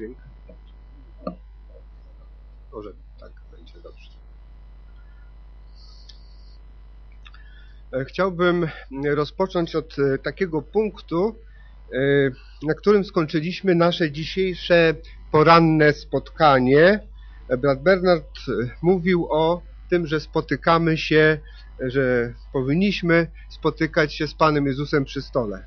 dźwięk? Może tak będzie dobrze. E, chciałbym rozpocząć od e, takiego punktu, e, na którym skończyliśmy nasze dzisiejsze poranne spotkanie. Brat Bernard mówił o tym, że spotykamy się, że powinniśmy spotykać się z Panem Jezusem przy stole.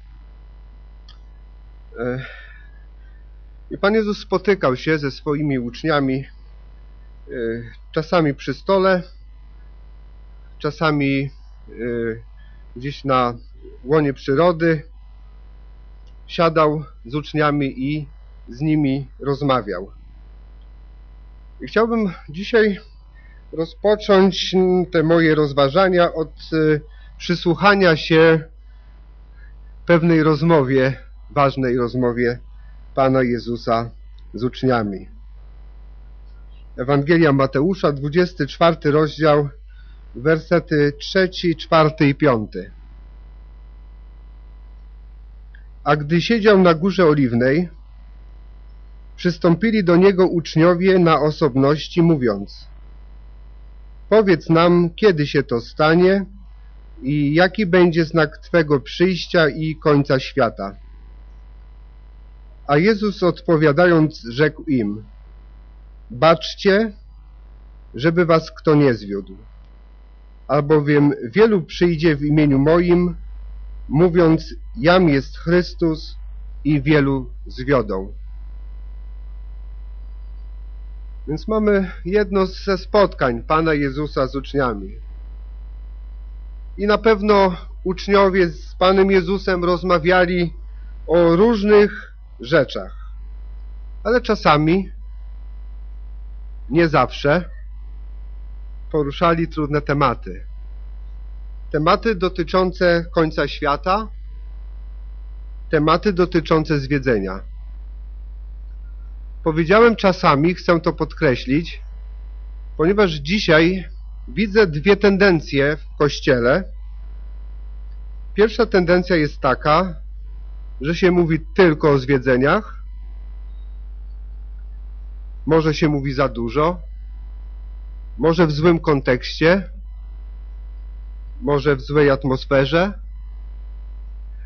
I Pan Jezus spotykał się ze swoimi uczniami czasami przy stole, czasami gdzieś na łonie przyrody, siadał z uczniami i z nimi rozmawiał. I chciałbym dzisiaj rozpocząć te moje rozważania od przysłuchania się pewnej rozmowie, ważnej rozmowie Pana Jezusa z uczniami. Ewangelia Mateusza, 24 rozdział, wersety 3, 4 i 5. A gdy siedział na górze oliwnej, przystąpili do niego uczniowie na osobności, mówiąc Powiedz nam, kiedy się to stanie i jaki będzie znak Twego przyjścia i końca świata. A Jezus odpowiadając rzekł im Baczcie, żeby was kto nie zwiódł. Albowiem wielu przyjdzie w imieniu moim, mówiąc, jam jest Chrystus i wielu zwiodą. Więc mamy jedno ze spotkań Pana Jezusa z uczniami. I na pewno uczniowie z Panem Jezusem rozmawiali o różnych rzeczach. Ale czasami, nie zawsze, poruszali trudne tematy. Tematy dotyczące końca świata, tematy dotyczące zwiedzenia. Powiedziałem czasami, chcę to podkreślić, ponieważ dzisiaj widzę dwie tendencje w Kościele. Pierwsza tendencja jest taka, że się mówi tylko o zwiedzeniach, może się mówi za dużo, może w złym kontekście, może w złej atmosferze.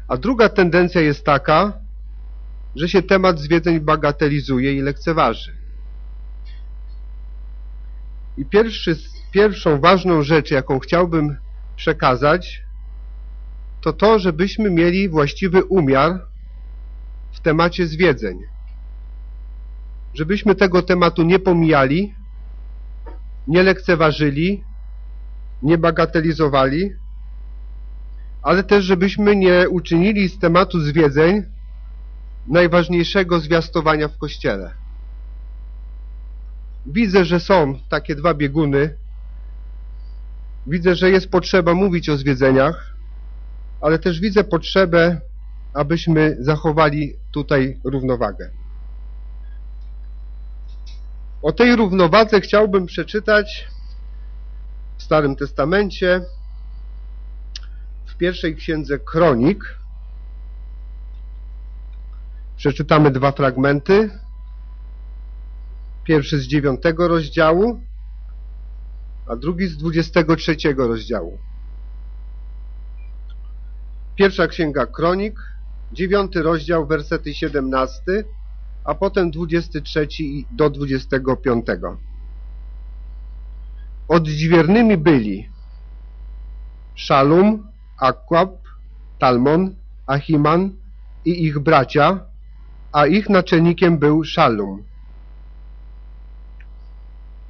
A druga tendencja jest taka, że się temat zwiedzeń bagatelizuje i lekceważy. I pierwszy, pierwszą ważną rzecz, jaką chciałbym przekazać, to to, żebyśmy mieli właściwy umiar w temacie zwiedzeń. Żebyśmy tego tematu nie pomijali, nie lekceważyli, nie bagatelizowali, ale też żebyśmy nie uczynili z tematu zwiedzeń najważniejszego zwiastowania w Kościele. Widzę, że są takie dwa bieguny. Widzę, że jest potrzeba mówić o zwiedzeniach, ale też widzę potrzebę, abyśmy zachowali tutaj równowagę. O tej równowadze chciałbym przeczytać w Starym Testamencie, w pierwszej księdze Kronik. Przeczytamy dwa fragmenty. Pierwszy z dziewiątego rozdziału, a drugi z dwudziestego trzeciego rozdziału. Pierwsza księga Kronik, dziewiąty rozdział, wersety 17 a potem 23 do 25. Odźwiernymi byli Szalum, Akwab, Talmon, Achiman i ich bracia, a ich naczelnikiem był Szalum.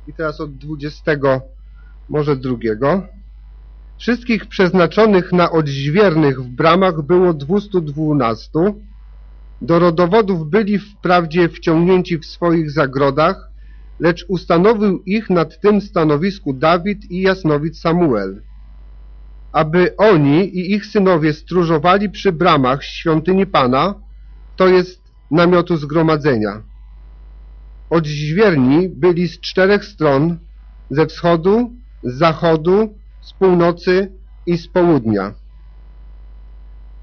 I teraz od 20, może drugiego. Wszystkich przeznaczonych na odźwiernych w bramach było 212, do rodowodów byli wprawdzie wciągnięci w swoich zagrodach, lecz ustanowił ich nad tym stanowisku Dawid i jasnowid Samuel, aby oni i ich synowie stróżowali przy bramach świątyni Pana, to jest namiotu zgromadzenia. Odźwierni byli z czterech stron, ze wschodu, z zachodu, z północy i z południa.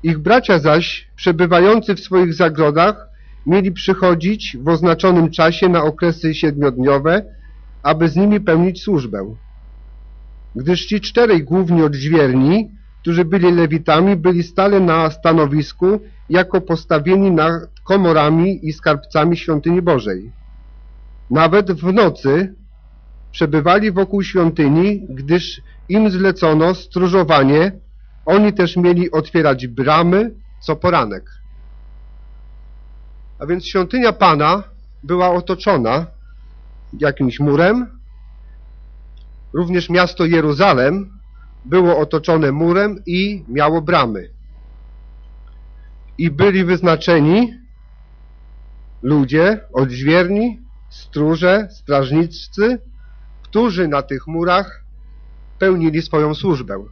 Ich bracia zaś, przebywający w swoich zagrodach, mieli przychodzić w oznaczonym czasie na okresy siedmiodniowe, aby z nimi pełnić służbę. Gdyż ci czterej główni odźwierni, którzy byli lewitami, byli stale na stanowisku jako postawieni nad komorami i skarbcami świątyni Bożej. Nawet w nocy przebywali wokół świątyni, gdyż im zlecono stróżowanie, oni też mieli otwierać bramy co poranek. A więc świątynia Pana była otoczona jakimś murem, również miasto Jeruzalem było otoczone murem i miało bramy. I byli wyznaczeni ludzie, odźwierni, stróże, strażnicy, którzy na tych murach pełnili swoją służbę.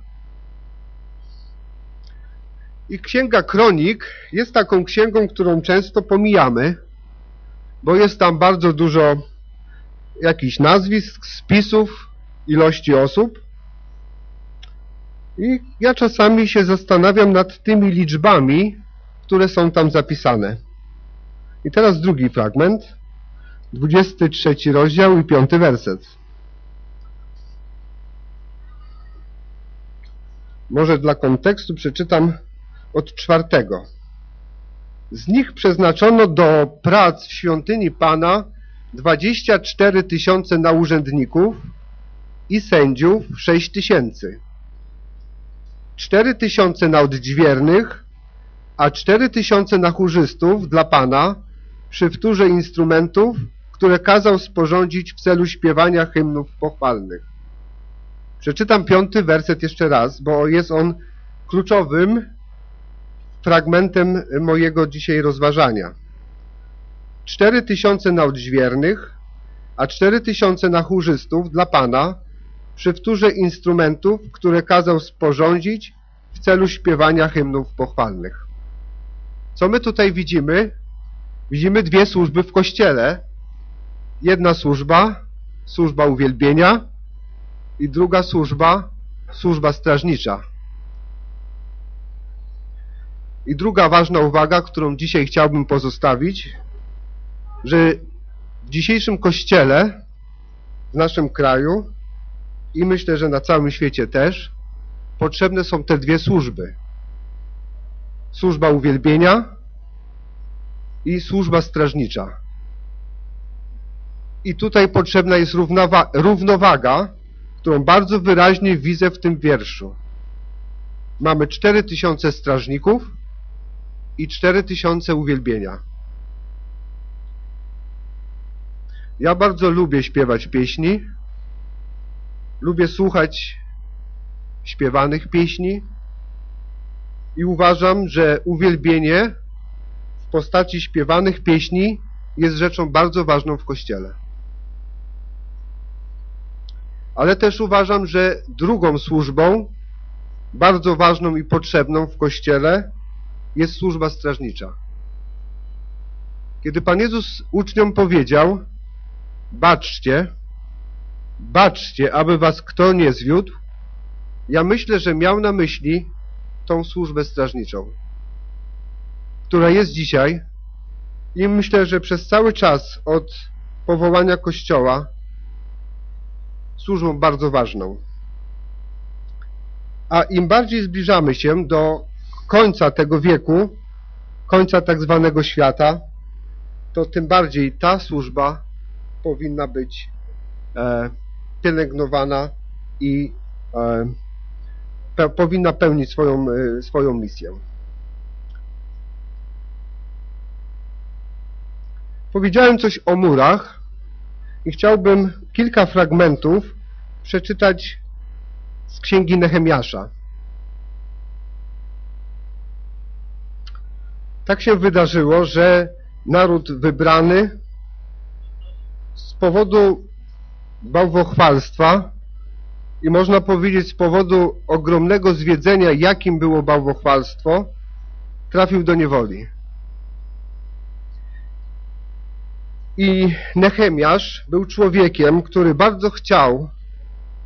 I Księga Kronik jest taką księgą, którą często pomijamy, bo jest tam bardzo dużo jakichś nazwisk, spisów, ilości osób. I ja czasami się zastanawiam nad tymi liczbami, które są tam zapisane. I teraz drugi fragment, 23 rozdział i 5 werset. Może dla kontekstu przeczytam od czwartego. Z nich przeznaczono do prac w świątyni Pana 24 tysiące na urzędników i sędziów 6 tysięcy. 4 tysiące na odźwiernych, a 4 tysiące na chórzystów dla Pana przy wtórze instrumentów, które kazał sporządzić w celu śpiewania hymnów pochwalnych. Przeczytam piąty werset jeszcze raz, bo jest on kluczowym fragmentem mojego dzisiaj rozważania. Cztery tysiące na odźwiernych, a cztery tysiące na chórzystów dla Pana przy wtórze instrumentów, które kazał sporządzić w celu śpiewania hymnów pochwalnych. Co my tutaj widzimy? Widzimy dwie służby w Kościele. Jedna służba, służba uwielbienia i druga służba, służba strażnicza. I druga ważna uwaga, którą dzisiaj chciałbym pozostawić, że w dzisiejszym Kościele w naszym kraju i myślę, że na całym świecie też potrzebne są te dwie służby. Służba uwielbienia i służba strażnicza. I tutaj potrzebna jest równowaga, którą bardzo wyraźnie widzę w tym wierszu. Mamy cztery tysiące strażników i cztery tysiące uwielbienia. Ja bardzo lubię śpiewać pieśni, lubię słuchać śpiewanych pieśni i uważam, że uwielbienie w postaci śpiewanych pieśni jest rzeczą bardzo ważną w Kościele. Ale też uważam, że drugą służbą, bardzo ważną i potrzebną w Kościele jest służba strażnicza. Kiedy Pan Jezus uczniom powiedział, baczcie, baczcie, aby was kto nie zwiódł, ja myślę, że miał na myśli tą służbę strażniczą, która jest dzisiaj i myślę, że przez cały czas od powołania Kościoła służbą bardzo ważną. A im bardziej zbliżamy się do końca tego wieku, końca tak zwanego świata, to tym bardziej ta służba powinna być e, pielęgnowana i e, pe, powinna pełnić swoją, e, swoją misję. Powiedziałem coś o murach i chciałbym kilka fragmentów przeczytać z księgi Nehemiasza. Tak się wydarzyło, że naród wybrany z powodu bałwochwalstwa i można powiedzieć z powodu ogromnego zwiedzenia, jakim było bałwochwalstwo, trafił do niewoli. I Nehemiasz był człowiekiem, który bardzo chciał,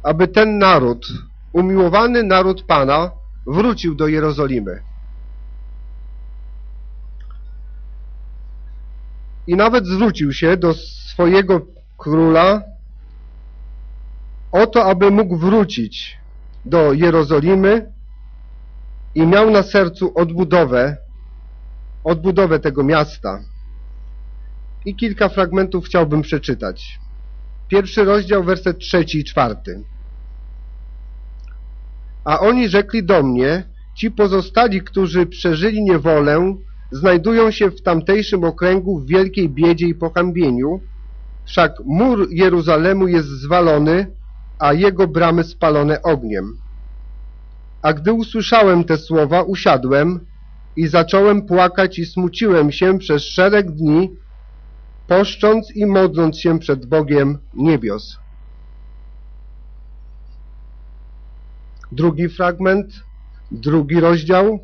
aby ten naród, umiłowany naród Pana, wrócił do Jerozolimy. i nawet zwrócił się do swojego króla o to, aby mógł wrócić do Jerozolimy i miał na sercu odbudowę, odbudowę tego miasta. I kilka fragmentów chciałbym przeczytać. Pierwszy rozdział, werset trzeci i czwarty. A oni rzekli do mnie, ci pozostali, którzy przeżyli niewolę, znajdują się w tamtejszym okręgu w wielkiej biedzie i pohambieniu, wszak mur Jeruzalemu jest zwalony, a jego bramy spalone ogniem. A gdy usłyszałem te słowa, usiadłem i zacząłem płakać i smuciłem się przez szereg dni, poszcząc i modląc się przed Bogiem niebios. Drugi fragment, drugi rozdział,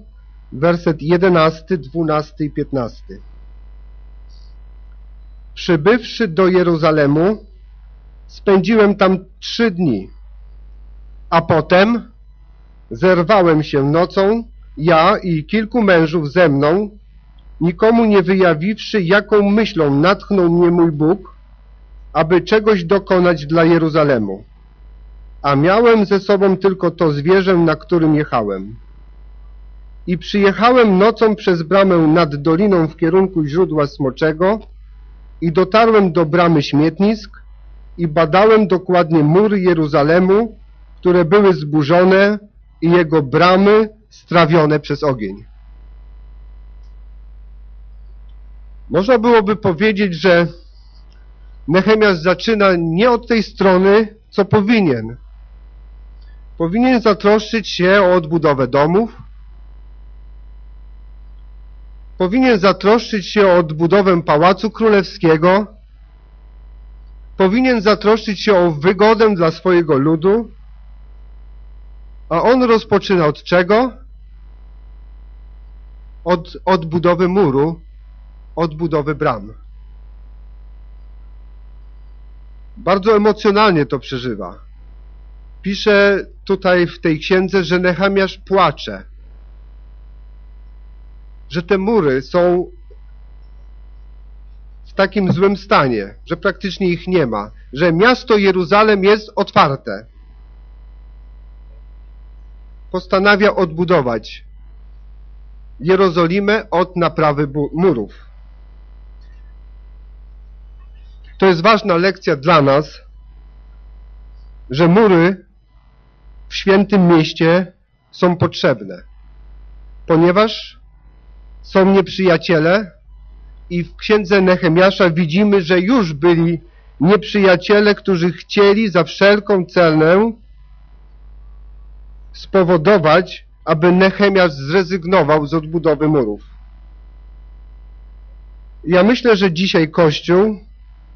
werset 11, 12 i 15. Przybywszy do Jeruzalemu, spędziłem tam trzy dni, a potem zerwałem się nocą, ja i kilku mężów ze mną, nikomu nie wyjawiwszy, jaką myślą natchnął mnie mój Bóg, aby czegoś dokonać dla Jeruzalemu. A miałem ze sobą tylko to zwierzę, na którym jechałem. I przyjechałem nocą przez bramę nad doliną w kierunku źródła Smoczego i dotarłem do bramy śmietnisk i badałem dokładnie mury Jeruzalemu, które były zburzone i jego bramy strawione przez ogień. Można byłoby powiedzieć, że Nehemiasz zaczyna nie od tej strony, co powinien. Powinien zatroszczyć się o odbudowę domów, powinien zatroszczyć się o odbudowę Pałacu Królewskiego, powinien zatroszczyć się o wygodę dla swojego ludu, a on rozpoczyna od czego? Od odbudowy muru, odbudowy bram. Bardzo emocjonalnie to przeżywa. Pisze tutaj w tej księdze, że Nehemiasz płacze, że te mury są w takim złym stanie, że praktycznie ich nie ma, że miasto Jeruzalem jest otwarte. Postanawia odbudować Jerozolimę od naprawy murów. To jest ważna lekcja dla nas, że mury w świętym mieście są potrzebne, ponieważ są nieprzyjaciele i w księdze Nehemiasza widzimy, że już byli nieprzyjaciele, którzy chcieli za wszelką cenę spowodować, aby Nehemiasz zrezygnował z odbudowy murów. Ja myślę, że dzisiaj Kościół,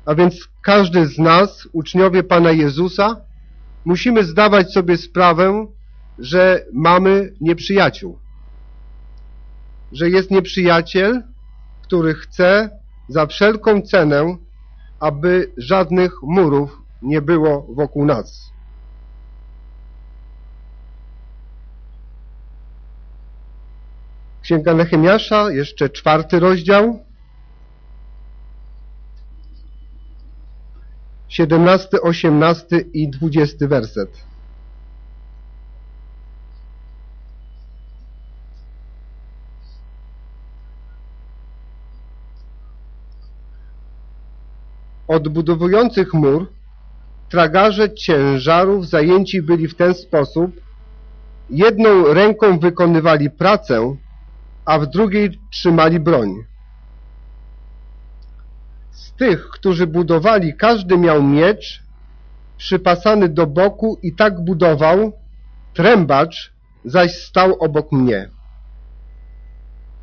a więc każdy z nas, uczniowie Pana Jezusa, musimy zdawać sobie sprawę, że mamy nieprzyjaciół. Że jest nieprzyjaciel, który chce za wszelką cenę, aby żadnych murów nie było wokół nas. Księga Nehemiasza, jeszcze czwarty rozdział, siedemnasty, osiemnasty i dwudziesty werset. Odbudowujących mur tragarze ciężarów zajęci byli w ten sposób, jedną ręką wykonywali pracę, a w drugiej trzymali broń. Z tych, którzy budowali, każdy miał miecz przypasany do boku i tak budował, trębacz zaś stał obok mnie.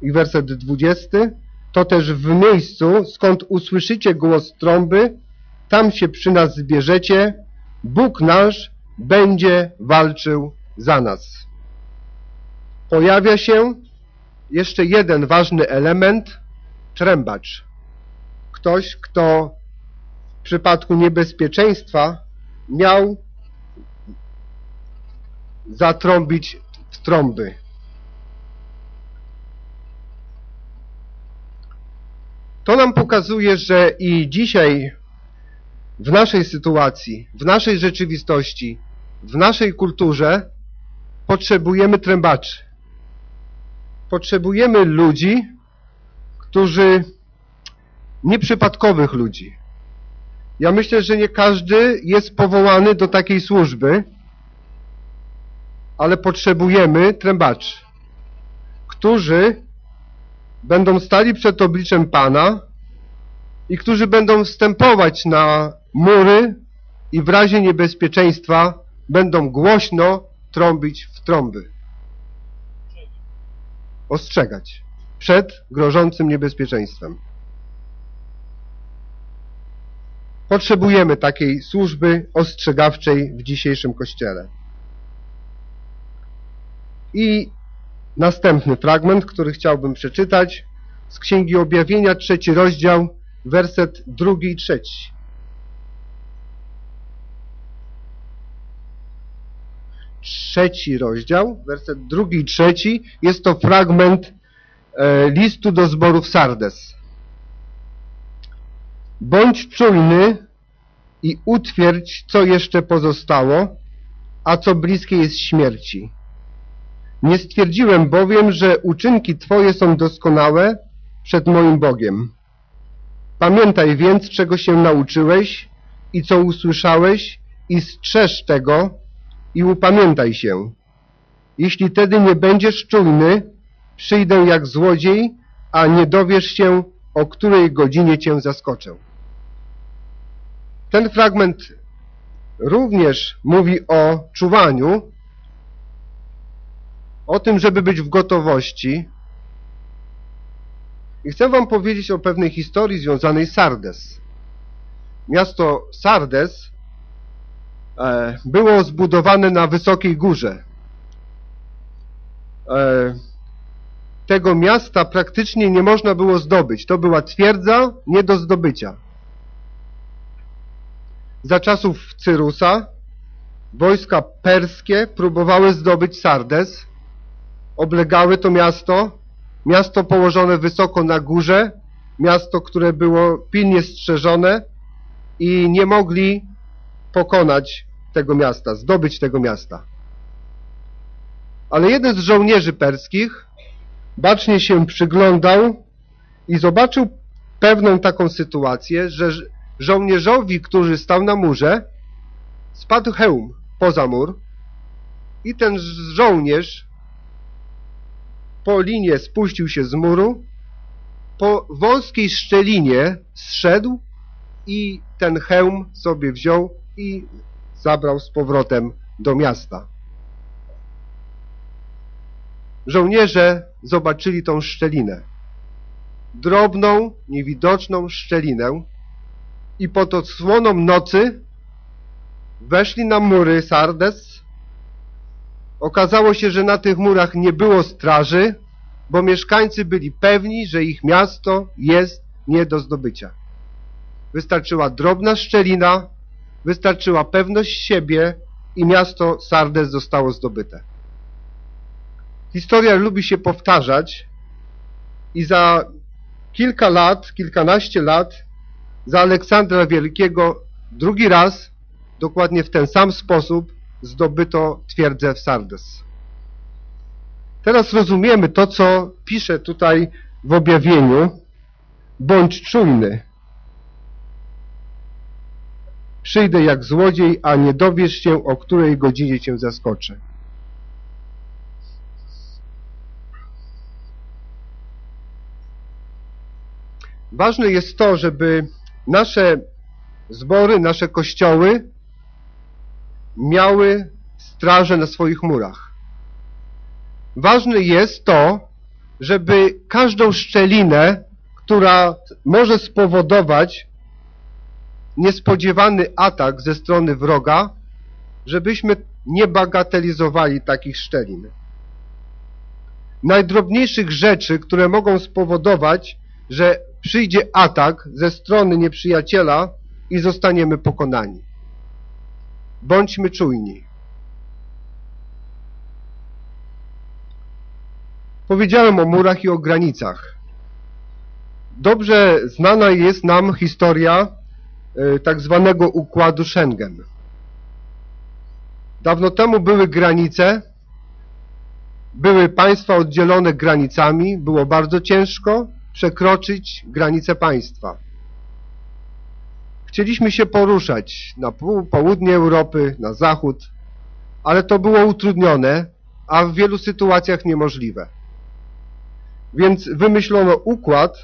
I werset dwudziesty. To też w miejscu, skąd usłyszycie głos trąby, tam się przy nas zbierzecie, Bóg nasz będzie walczył za nas. Pojawia się jeszcze jeden ważny element, trębacz. Ktoś, kto w przypadku niebezpieczeństwa miał zatrąbić w trąby. To nam pokazuje, że i dzisiaj w naszej sytuacji, w naszej rzeczywistości, w naszej kulturze potrzebujemy trębaczy. Potrzebujemy ludzi, którzy nieprzypadkowych ludzi. Ja myślę, że nie każdy jest powołany do takiej służby, ale potrzebujemy trębaczy, którzy będą stali przed obliczem Pana i którzy będą wstępować na mury i w razie niebezpieczeństwa będą głośno trąbić w trąby. Ostrzegać przed grożącym niebezpieczeństwem. Potrzebujemy takiej służby ostrzegawczej w dzisiejszym Kościele. I następny fragment, który chciałbym przeczytać z Księgi Objawienia, trzeci rozdział, werset drugi i trzeci. Trzeci rozdział, werset drugi i trzeci, jest to fragment e, listu do zborów Sardes. Bądź czujny i utwierdź, co jeszcze pozostało, a co bliskie jest śmierci. Nie stwierdziłem bowiem, że uczynki Twoje są doskonałe przed moim Bogiem. Pamiętaj więc, czego się nauczyłeś i co usłyszałeś i strzeż tego i upamiętaj się. Jeśli tedy nie będziesz czujny, przyjdę jak złodziej, a nie dowiesz się, o której godzinie cię zaskoczę. Ten fragment również mówi o czuwaniu, o tym, żeby być w gotowości. I chcę wam powiedzieć o pewnej historii związanej z Sardes. Miasto Sardes e, było zbudowane na wysokiej górze. Tego miasta praktycznie nie można było zdobyć. To była twierdza nie do zdobycia. Za czasów Cyrusa wojska perskie próbowały zdobyć Sardes, oblegały to miasto, miasto położone wysoko na górze, miasto, które było pilnie strzeżone i nie mogli pokonać tego miasta, zdobyć tego miasta. Ale jeden z żołnierzy perskich bacznie się przyglądał i zobaczył pewną taką sytuację, że żołnierzowi, który stał na murze, spadł hełm poza mur i ten żołnierz po linie spuścił się z muru, po wąskiej szczelinie zszedł i ten hełm sobie wziął i zabrał z powrotem do miasta. Żołnierze zobaczyli tą szczelinę. Drobną, niewidoczną szczelinę i pod odsłoną nocy weszli na mury Sardes. Okazało się, że na tych murach nie było straży, bo mieszkańcy byli pewni, że ich miasto jest nie do zdobycia. Wystarczyła drobna szczelina, wystarczyła pewność siebie i miasto Sardes zostało zdobyte. Historia lubi się powtarzać i za kilka lat, kilkanaście lat za Aleksandra Wielkiego drugi raz, dokładnie w ten sam sposób, zdobyto twierdzę w Sardes. Teraz rozumiemy to, co pisze tutaj w objawieniu. Bądź czujny. Przyjdę jak złodziej, a nie dowiesz się, o której godzinie cię zaskoczę. Ważne jest to, żeby nasze zbory, nasze kościoły miały straże na swoich murach. Ważne jest to, żeby każdą szczelinę, która może spowodować niespodziewany atak ze strony wroga, żebyśmy nie bagatelizowali takich szczelin. Najdrobniejszych rzeczy, które mogą spowodować, że przyjdzie atak ze strony nieprzyjaciela i zostaniemy pokonani. Bądźmy czujni. Powiedziałem o murach i o granicach. Dobrze znana jest nam historia y, tak zwanego układu Schengen. Dawno temu były granice, były państwa oddzielone granicami, było bardzo ciężko przekroczyć granice państwa. Chcieliśmy się poruszać na południe Europy, na zachód, ale to było utrudnione, a w wielu sytuacjach niemożliwe. Więc wymyślono układ,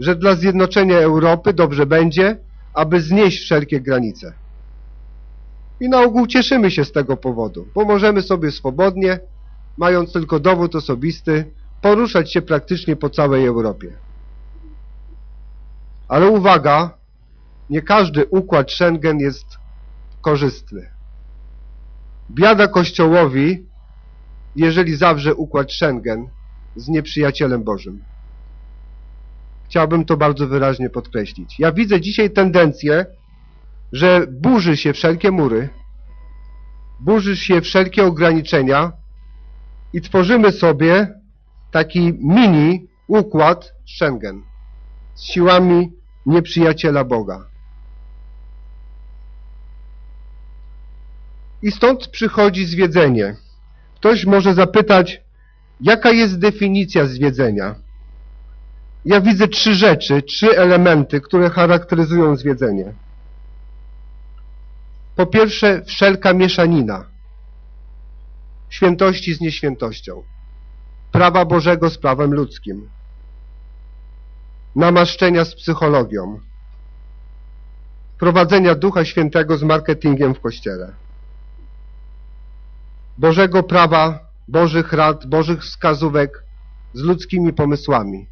że dla zjednoczenia Europy dobrze będzie, aby znieść wszelkie granice. I na ogół cieszymy się z tego powodu, bo możemy sobie swobodnie, mając tylko dowód osobisty, poruszać się praktycznie po całej Europie. Ale uwaga, nie każdy układ Schengen jest korzystny. Biada Kościołowi, jeżeli zawrze układ Schengen z nieprzyjacielem Bożym. Chciałbym to bardzo wyraźnie podkreślić. Ja widzę dzisiaj tendencję, że burzy się wszelkie mury, burzy się wszelkie ograniczenia i tworzymy sobie taki mini układ Schengen z siłami nieprzyjaciela Boga. I stąd przychodzi zwiedzenie. Ktoś może zapytać, jaka jest definicja zwiedzenia? Ja widzę trzy rzeczy, trzy elementy, które charakteryzują zwiedzenie. Po pierwsze, wszelka mieszanina świętości z nieświętością, prawa Bożego z prawem ludzkim, namaszczenia z psychologią, prowadzenia Ducha Świętego z marketingiem w Kościele. Bożego prawa, Bożych rad, Bożych wskazówek z ludzkimi pomysłami.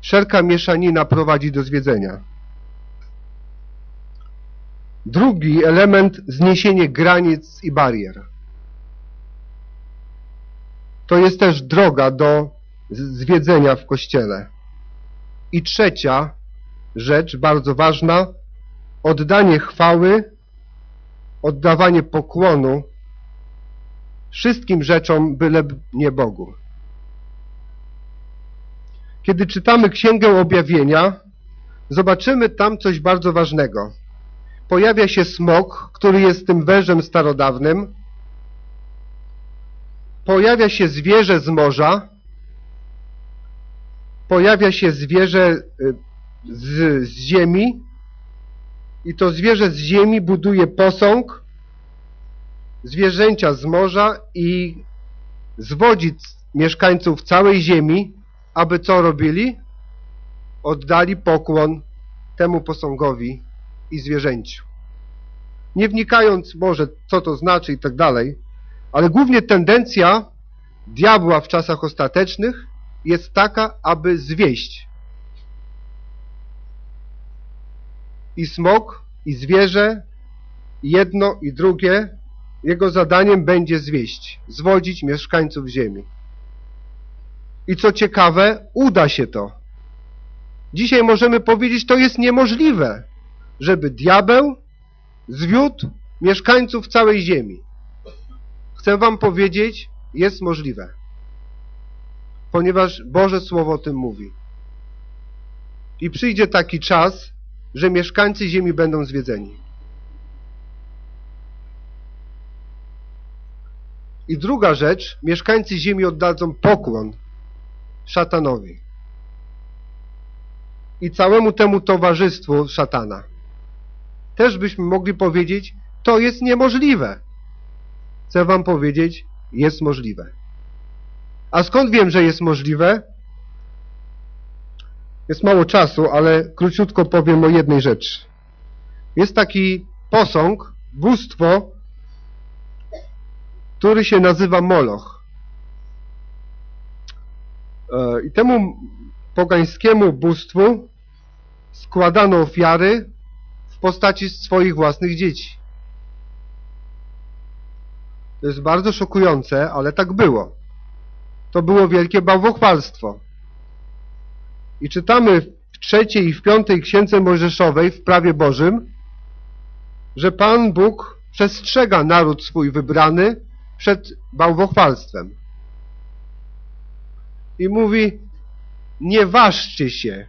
Wszelka mieszanina prowadzi do zwiedzenia. Drugi element zniesienie granic i barier. To jest też droga do zwiedzenia w Kościele. I trzecia rzecz, bardzo ważna, oddanie chwały oddawanie pokłonu wszystkim rzeczom, byle nie Bogu. Kiedy czytamy Księgę Objawienia, zobaczymy tam coś bardzo ważnego. Pojawia się smok, który jest tym wężem starodawnym. Pojawia się zwierzę z morza. Pojawia się zwierzę y, z, z ziemi, i to zwierzę z ziemi buduje posąg, zwierzęcia z morza i zwodzi mieszkańców całej ziemi, aby co robili? Oddali pokłon temu posągowi i zwierzęciu. Nie wnikając może, co to znaczy i tak dalej, ale głównie tendencja diabła w czasach ostatecznych jest taka, aby zwieść i smok, i zwierzę, jedno i drugie, jego zadaniem będzie zwieść, zwodzić mieszkańców ziemi. I co ciekawe, uda się to. Dzisiaj możemy powiedzieć, to jest niemożliwe, żeby diabeł zwiódł mieszkańców całej ziemi. Chcę wam powiedzieć, jest możliwe. Ponieważ Boże Słowo o tym mówi. I przyjdzie taki czas, że mieszkańcy ziemi będą zwiedzeni. I druga rzecz, mieszkańcy ziemi oddadzą pokłon szatanowi i całemu temu towarzystwu szatana. Też byśmy mogli powiedzieć, to jest niemożliwe. Chcę wam powiedzieć, jest możliwe. A skąd wiem, że jest możliwe? Jest mało czasu, ale króciutko powiem o jednej rzeczy. Jest taki posąg, bóstwo, który się nazywa Moloch. E, I temu pogańskiemu bóstwu składano ofiary w postaci swoich własnych dzieci. To jest bardzo szokujące, ale tak było. To było wielkie bałwochwalstwo. I czytamy w trzeciej i w piątej księdze Mojżeszowej w prawie Bożym, że Pan Bóg przestrzega naród swój wybrany przed bałwochwalstwem. I mówi, nie ważcie się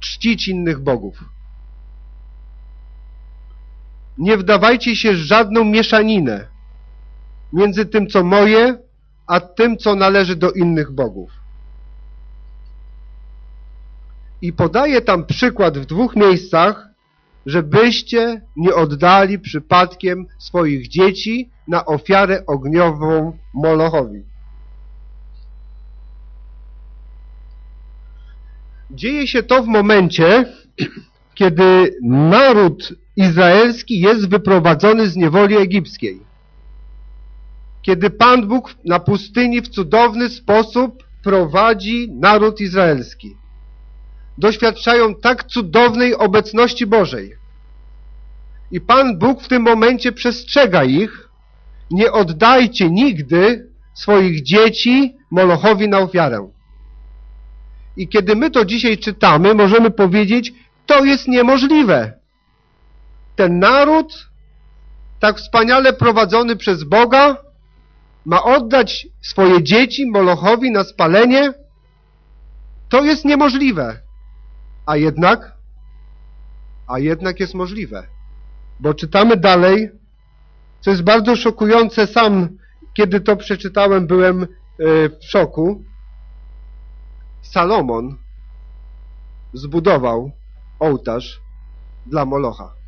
czcić innych bogów. Nie wdawajcie się w żadną mieszaninę między tym, co moje, a tym, co należy do innych bogów. I podaje tam przykład w dwóch miejscach, żebyście nie oddali przypadkiem swoich dzieci na ofiarę ogniową Molochowi. Dzieje się to w momencie, kiedy naród izraelski jest wyprowadzony z niewoli egipskiej. Kiedy Pan Bóg na pustyni w cudowny sposób prowadzi naród izraelski. Doświadczają tak cudownej obecności Bożej. I Pan Bóg w tym momencie przestrzega ich, nie oddajcie nigdy swoich dzieci Molochowi na ofiarę. I kiedy my to dzisiaj czytamy, możemy powiedzieć, to jest niemożliwe. Ten naród, tak wspaniale prowadzony przez Boga, ma oddać swoje dzieci Molochowi na spalenie? To jest niemożliwe. A jednak, a jednak jest możliwe. Bo czytamy dalej, co jest bardzo szokujące. Sam, kiedy to przeczytałem, byłem e, w szoku. Salomon zbudował ołtarz dla Molocha.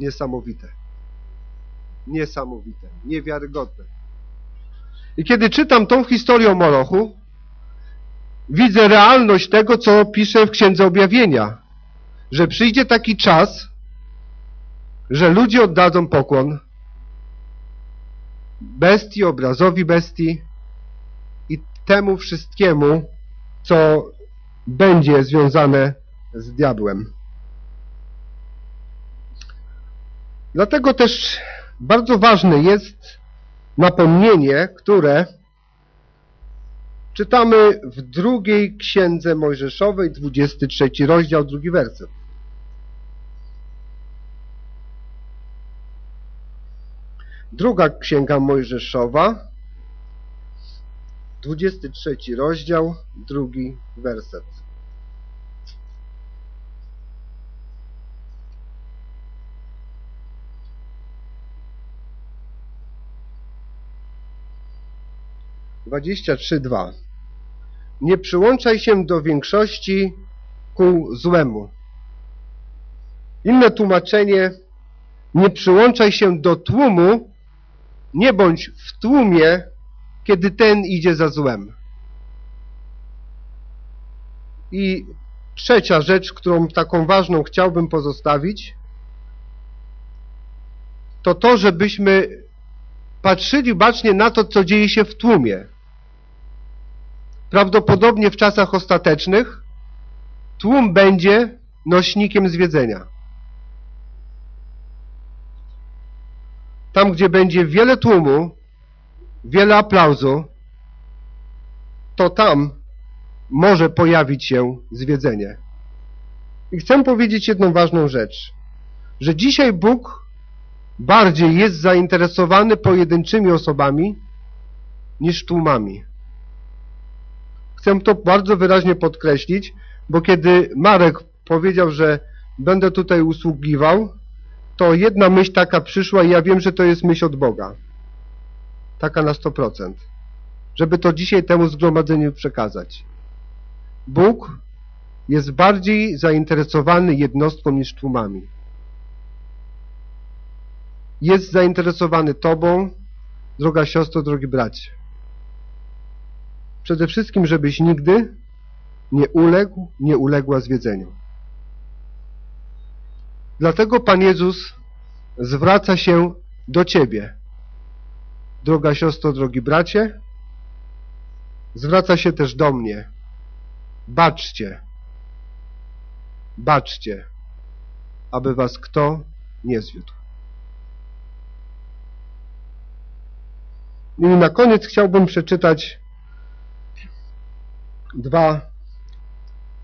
Niesamowite. Niesamowite. Niewiarygodne. I kiedy czytam tą historię o Molochu, widzę realność tego, co pisze w Księdze Objawienia. Że przyjdzie taki czas, że ludzie oddadzą pokłon bestii, obrazowi bestii i temu wszystkiemu, co będzie związane z diabłem. Dlatego też bardzo ważne jest napomnienie, które czytamy w drugiej księdze Mojżeszowej, 23 rozdział, drugi werset. Druga księga Mojżeszowa, 23 rozdział, drugi werset. Dwadzieścia trzy dwa. Nie przyłączaj się do większości ku złemu. Inne tłumaczenie nie przyłączaj się do tłumu, nie bądź w tłumie, kiedy ten idzie za złem. I trzecia rzecz, którą taką ważną chciałbym pozostawić, to to, żebyśmy patrzyli bacznie na to, co dzieje się w tłumie. Prawdopodobnie w czasach ostatecznych tłum będzie nośnikiem zwiedzenia. Tam, gdzie będzie wiele tłumu, wiele aplauzu, to tam może pojawić się zwiedzenie. I chcę powiedzieć jedną ważną rzecz, że dzisiaj Bóg bardziej jest zainteresowany pojedynczymi osobami niż tłumami. Chcę to bardzo wyraźnie podkreślić, bo kiedy Marek powiedział, że będę tutaj usługiwał, to jedna myśl taka przyszła i ja wiem, że to jest myśl od Boga. Taka na 100%. Żeby to dzisiaj temu zgromadzeniu przekazać. Bóg jest bardziej zainteresowany jednostką niż tłumami. Jest zainteresowany Tobą, droga siostro, drogi bracie. Przede wszystkim, żebyś nigdy nie uległ, nie uległa zwiedzeniu. Dlatego Pan Jezus zwraca się do Ciebie. Droga siostro, drogi bracie, zwraca się też do mnie. Baczcie, baczcie, aby was kto nie zwiódł. I na koniec chciałbym przeczytać dwa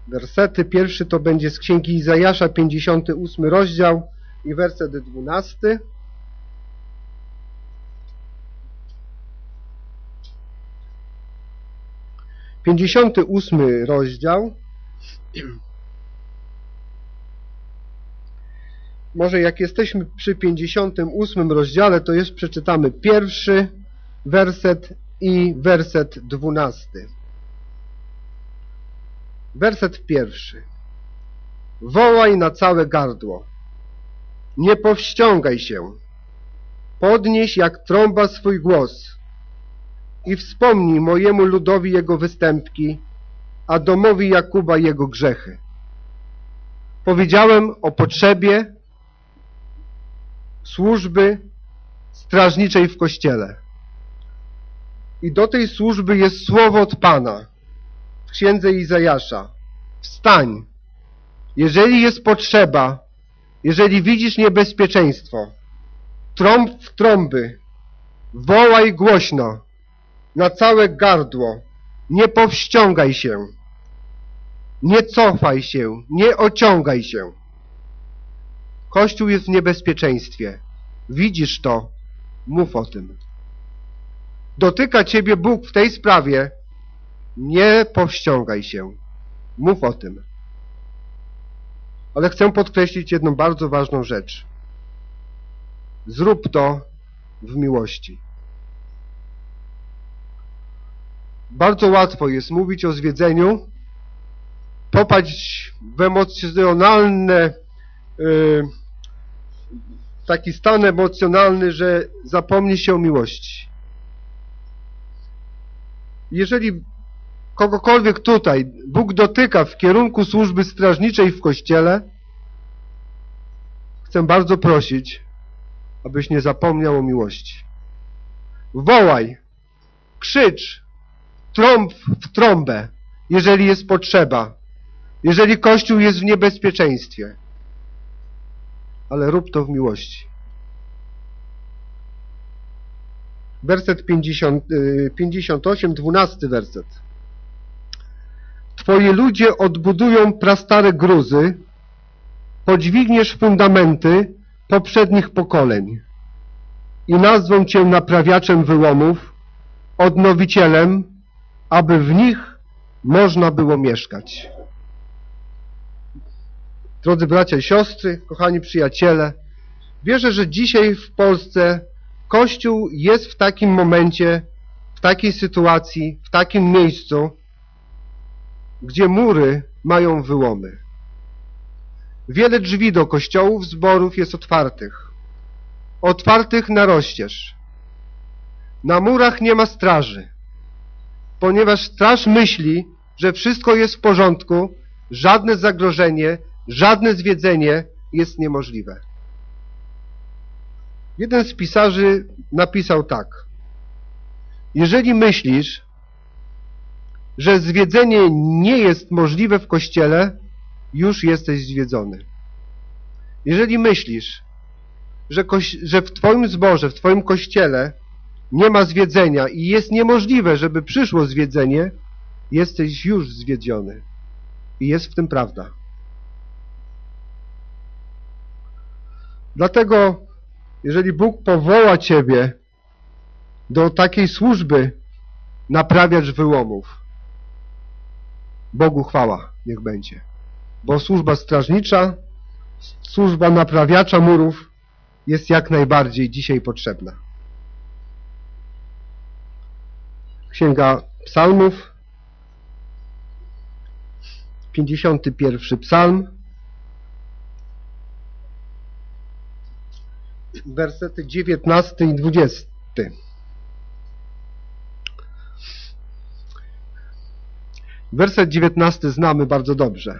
wersety. Pierwszy to będzie z Księgi Izajasza, 58 rozdział i werset 12. 58 rozdział. Może jak jesteśmy przy 58 rozdziale, to jest przeczytamy pierwszy werset i werset dwunasty. Werset pierwszy. Wołaj na całe gardło. Nie powściągaj się. Podnieś jak trąba swój głos i wspomnij mojemu ludowi jego występki, a domowi Jakuba jego grzechy. Powiedziałem o potrzebie służby strażniczej w Kościele. I do tej służby jest słowo od Pana księdze Izajasza. Wstań. Jeżeli jest potrzeba, jeżeli widzisz niebezpieczeństwo, trąb w trąby, wołaj głośno, na całe gardło, nie powściągaj się, nie cofaj się, nie ociągaj się. Kościół jest w niebezpieczeństwie. Widzisz to, mów o tym. Dotyka ciebie Bóg w tej sprawie, nie powściągaj się. Mów o tym. Ale chcę podkreślić jedną bardzo ważną rzecz. Zrób to w miłości. Bardzo łatwo jest mówić o zwiedzeniu, popaść w emocjonalne, yy, taki stan emocjonalny, że zapomni się o miłości. Jeżeli kogokolwiek tutaj Bóg dotyka w kierunku służby strażniczej w Kościele, chcę bardzo prosić, abyś nie zapomniał o miłości. Wołaj, krzycz, trąb w trąbę, jeżeli jest potrzeba, jeżeli Kościół jest w niebezpieczeństwie. Ale rób to w miłości. Werset 50, 58, 12 werset. Twoje ludzie odbudują prastare gruzy, podźwigniesz fundamenty poprzednich pokoleń i nazwą Cię naprawiaczem wyłomów, odnowicielem, aby w nich można było mieszkać. Drodzy bracia i siostry, kochani przyjaciele, wierzę, że dzisiaj w Polsce Kościół jest w takim momencie, w takiej sytuacji, w takim miejscu, gdzie mury mają wyłomy. Wiele drzwi do kościołów, zborów jest otwartych. Otwartych na rozścież. Na murach nie ma straży, ponieważ straż myśli, że wszystko jest w porządku, żadne zagrożenie, żadne zwiedzenie jest niemożliwe. Jeden z pisarzy napisał tak. Jeżeli myślisz, że zwiedzenie nie jest możliwe w Kościele, już jesteś zwiedzony. Jeżeli myślisz, że, że w Twoim zborze, w Twoim Kościele nie ma zwiedzenia i jest niemożliwe, żeby przyszło zwiedzenie, jesteś już zwiedziony. I jest w tym prawda. Dlatego, jeżeli Bóg powoła Ciebie do takiej służby, naprawiacz wyłomów, Bogu chwała niech będzie. Bo służba strażnicza, służba naprawiacza murów jest jak najbardziej dzisiaj potrzebna. Księga Psalmów, 51 psalm, wersety 19 i 20. Werset 19 znamy bardzo dobrze,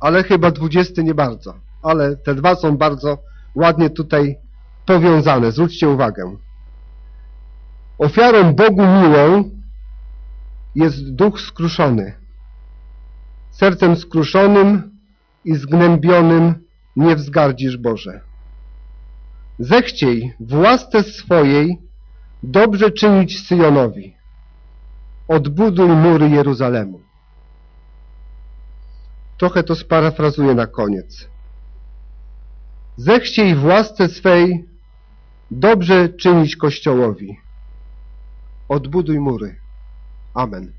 ale chyba 20 nie bardzo. Ale te dwa są bardzo ładnie tutaj powiązane. Zwróćcie uwagę. Ofiarą Bogu miłą jest duch skruszony. Sercem skruszonym i zgnębionym nie wzgardzisz Boże. Zechciej w łasce swojej dobrze czynić Syjonowi. Odbuduj mury Jeruzalemu. Trochę to sparafrazuję na koniec. Zechciej w łasce swej dobrze czynić Kościołowi. Odbuduj mury. Amen.